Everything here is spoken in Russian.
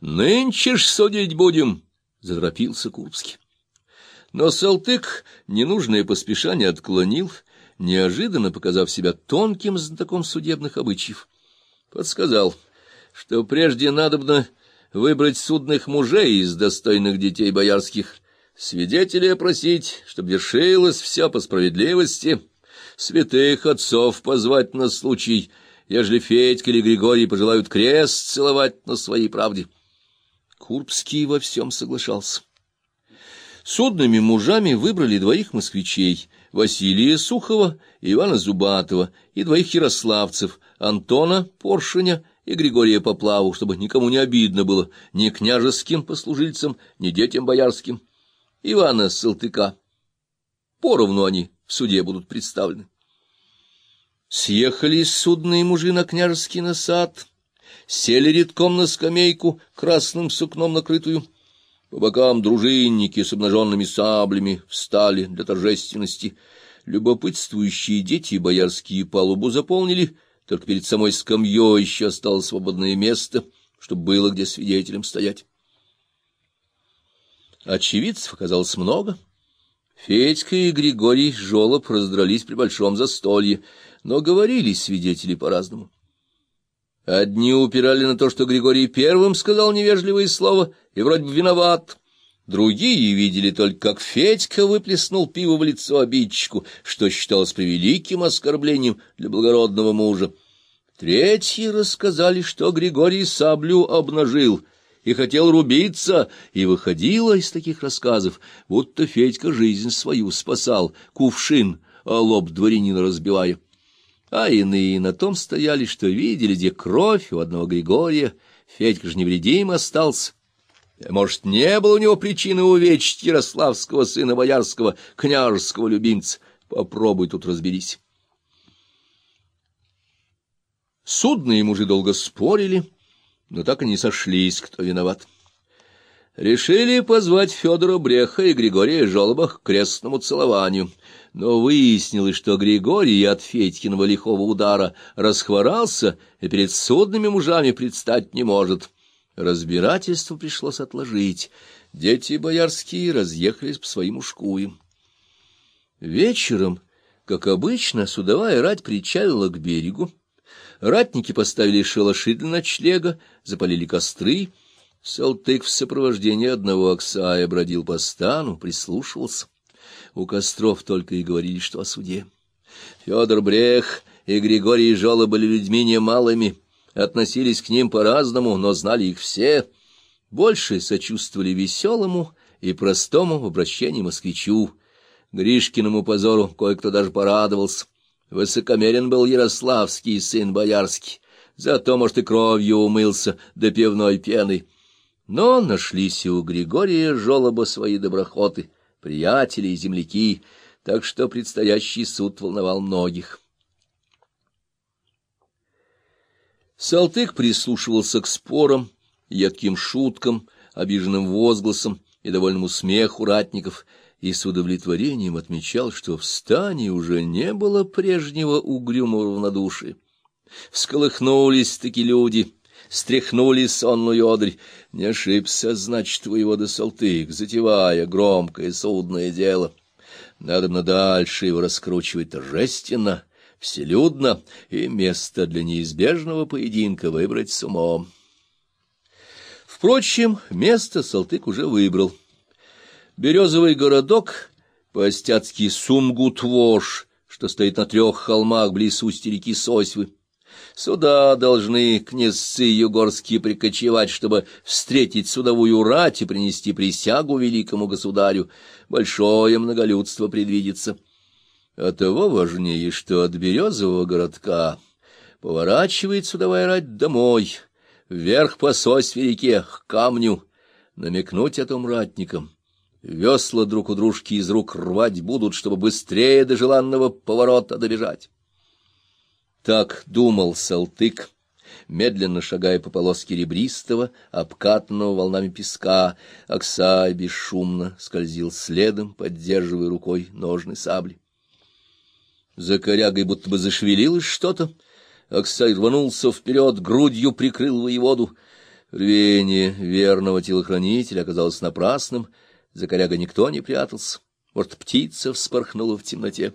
Нынче ж судить будем, — заторопился Курбский. Но Салтык ненужное поспешание отклонил, неожиданно показав себя тонким знатоком судебных обычаев. Подсказал, что прежде надобно выбрать судных мужей из достойных детей боярских, свидетелей опросить, чтобы вершилось все по справедливости, святых отцов позвать на случай, ежели Федька или Григорий пожелают крест целовать на своей правде. Курбский во всем соглашался. Судными мужами выбрали двоих москвичей — Василия Сухова, Ивана Зубатова и двоих ярославцев — Антона Поршиня и Григория Поплаву, чтобы никому не обидно было ни княжеским послужильцам, ни детям боярским. Ивана Салтыка. Поровну они в суде будут представлены. Съехали судные мужи на княжеский насад, сели редком на скамейку, красным сукном накрытую. По бокам дружинники с обнаженными саблями встали для торжественности. Любопытствующие дети боярские палубу заполнили, только перед самой скамьей еще осталось свободное место, чтобы было где свидетелям стоять. Очевидцев оказалось много. Федька и Григорий Жолоб раздрались при большом застолье, но говорили свидетели по-разному. Одни упирали на то, что Григорий первым сказал невежливое слово и вроде бы виноват, Другие видели только, как Федька выплеснул пиво в лицо обидчику, что считалось превеликим оскорблением для благородного мужа. Третьи рассказали, что Григорий саблю обнажил и хотел рубиться, и выходило из таких рассказов, будто Федька жизнь свою спасал, кувшин, а лоб дворянина разбивая. А иные на том стояли, что видели, где кровь у одного Григория, Федька же невредим остался, может, не было у него причины увечить ярославского сына боярского, княжеского любимца? Попробуй тут разберись. Судные мужи долго спорили, но так и не сошлись, кто виноват. Решили позвать Федора Бреха и Григория Жолоба к крестному целованию, но выяснилось, что Григорий от Федькиного лихого удара расхворался и перед судными мужами предстать не может — Разбирательство пришлось отложить. Дети боярские разъехались по своим ушкуям. Вечером, как обычно, судовая рать причалила к берегу. Ратники поставили шалаши для ночлега, запалили костры. Салтык в сопровождении одного оксая бродил по стану, прислушивался. У костров только и говорили, что о суде. Федор Брех и Григорий Жола были людьми немалыми — относились к ним по-разному, но знали их все, больше сочувствовали веселому и простому в обращении москвичу. Гришкиному позору кое-кто даже порадовался. Высокомерен был ярославский сын боярский, зато, может, и кровью умылся до пивной пены. Но нашлись и у Григория Жолоба свои доброхоты, приятели и земляки, так что предстоящий суд волновал многих. Салтык прислушивался к спорам, едким шуткам, обиженным возгласам и довольному смеху ратников, и с удовлетворением отмечал, что в стане уже не было прежнего угрюмого равнодушия. Всколыхнулись таки люди, стряхнули сонную одрь. Не ошибся, значит, воевода Салтык, затевая громкое судное дело. Надо на дальше его раскручивать торжественно — вселюдно, и место для неизбежного поединка выбрать с умом. Впрочем, место Салтык уже выбрал. Березовый городок, по-остяцки Сумгутвош, что стоит на трех холмах близ устья реки Сосьвы. Сюда должны князцы югорские прикочевать, чтобы встретить судовую рать и принести присягу великому государю. Большое многолюдство предвидится. А того важнее, что от березового городка поворачивает судовая рать домой, вверх по сосве реке, к камню, намекнуть о том ратникам. Весла друг у дружки из рук рвать будут, чтобы быстрее до желанного поворота добежать. Так думал Салтык, медленно шагая по полоске ребристого, обкатанного волнами песка, Оксай бесшумно скользил следом, поддерживая рукой ножны сабли. За корягой будто бы зашевелилось что-то. Аксай рванулся вперед, грудью прикрыл воеводу. Рвение верного телохранителя оказалось напрасным, за коряга никто не прятался. Может, птица вспорхнула в темноте.